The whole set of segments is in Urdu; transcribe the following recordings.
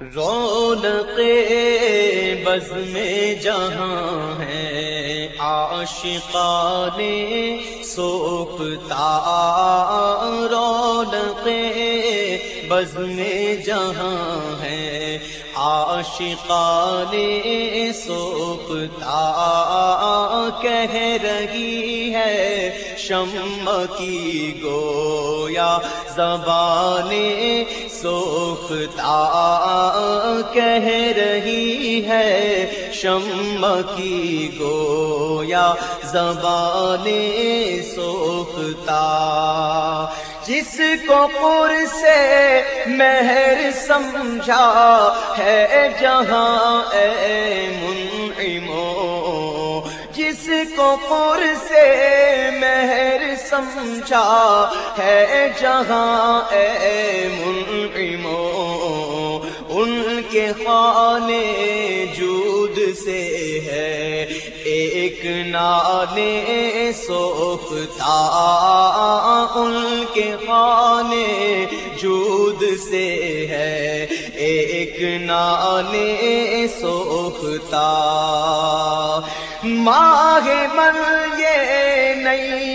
رونق بز میں جہاں ہے عاشقان سوکھتا رونق بز میں جہاں ہے، عاشقان سوکھتا کہہ رہی ہے شم کی گویا زبان سوکھتا کہہ رہی ہے شم کی گویا زبان سوکھتا جس کو پور سے مہر سمجھا ہے جہاں، اے منعمو، جس کو پور سے مہر سمجھا ہے جہاں، اے منعمو، ان کے خانے جود سے ہے۔ ایک نانے سوکھتا ان کے خانے جود سے ہے۔ ایک نانے سوکھتا ماہ من یہ نئی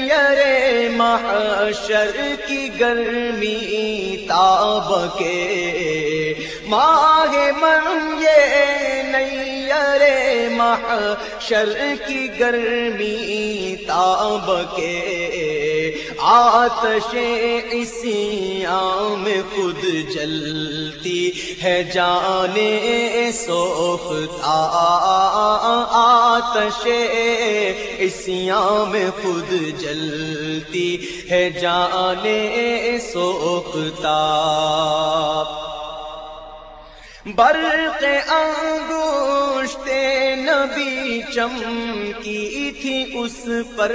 محشر کی گرمی تاب کے ماہ من یہ نئی محشر کی گرمی تاب کے آتش اسی آم خود جلتی ہے جانے سوکھتا آتش اسی آم خود جلتی ہے جانے سوکھتا برق انگوشت نبی چمکی تھی اس پر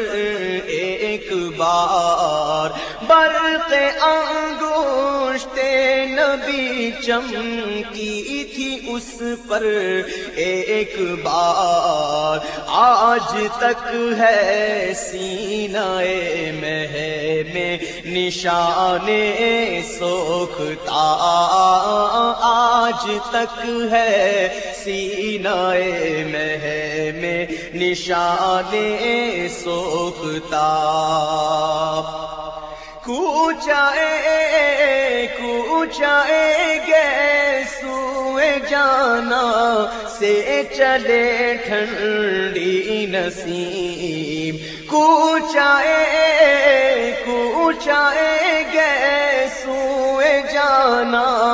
ایک بار برق انگوشت نبی چمکی تھی اس پر ایک بار آج تک ہے سینہ مہ میں نشان سوکھتا۔ آج تک ہے سینہ مہ میں نشان سوکھتا۔ کوچائے کوچائے گے جانا سے چلے ٹھنڈی نسیم۔ کوچائے کوچائے گے سوئے جانا۔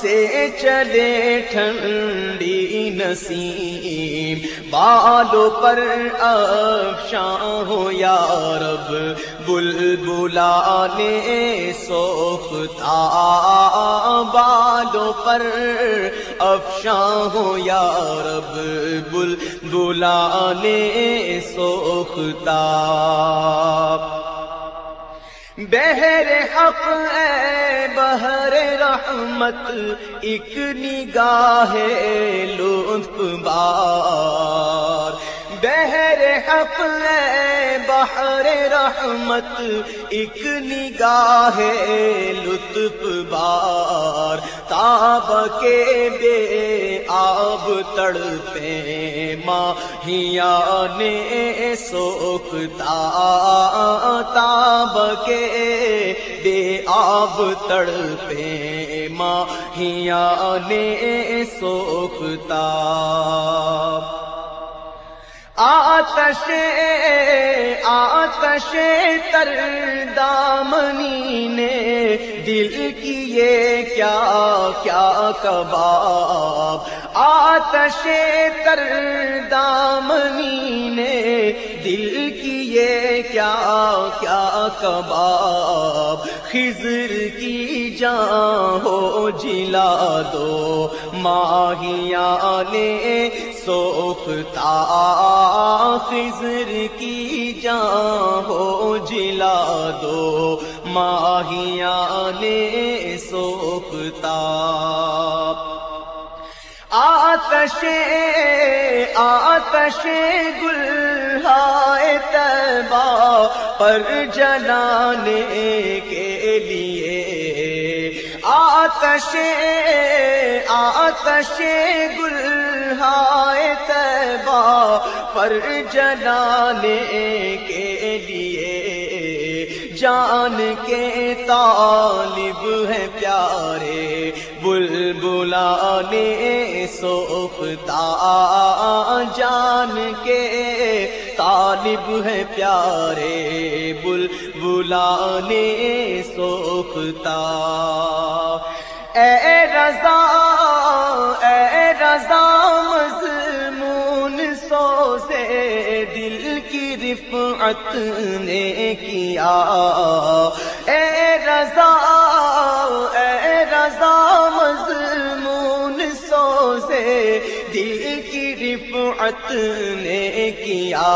سے چلے ٹھنڈی نسیم بالوں پر افشاں ہو یا رب بل بلانے سوکھتا۔ بالوں پر افشاں ہو یا رب بل بلانے سوکھتا۔ بہر حق اے بہر رحمت، ایک نگاہ لطف بار۔ بہر حق اے بہر رحمت، ایک نگاہ لطف بار۔ تاب کے بے آب تڑپے ماہیا نے سوکھتا تاب کے دے آب تڑ تڑپے ماہیا نے سوکھتا آتش آتش تر دامنی نے دل کیے کیا کیا کباب آتش تر دامنی نے دل کیے کیا کیا کباب خضر کی جان ہو جلا دو ماہیا نے سوکھتا خضر کی جان ہو جلا دو ماہیا نے سوکھتا۔ آتش آتش گلہائے تبا پر جلانے کے لیے۔ آتش آتش گل ہائے تیبا پر جلانے کے لیے۔ جان کے طالب ہے پیارے بل بلانے جان کے طالب ہے پیارے بل بلانے سوکھتا اے رضا اے رضا رفعت نے کیا۔ اے رضا اے رضا، مضمون سو سے دل کی رفعت نے کیا۔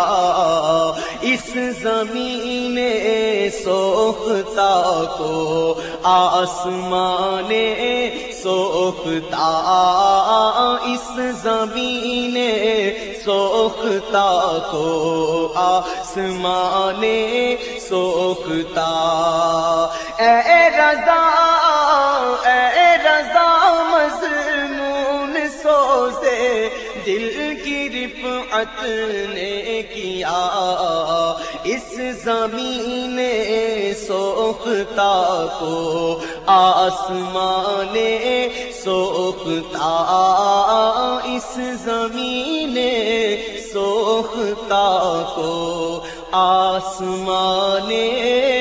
اس زمین سوکھتا کو آسمان سوکھتا اس زمین سوکھتا کو آسمان سوکھتا۔ اے رضا رفعت نے کیا۔ اس زمین سوکھتا کو آسمان سوکھتا اس زمین سوکھتا کو آسمان سوکھتا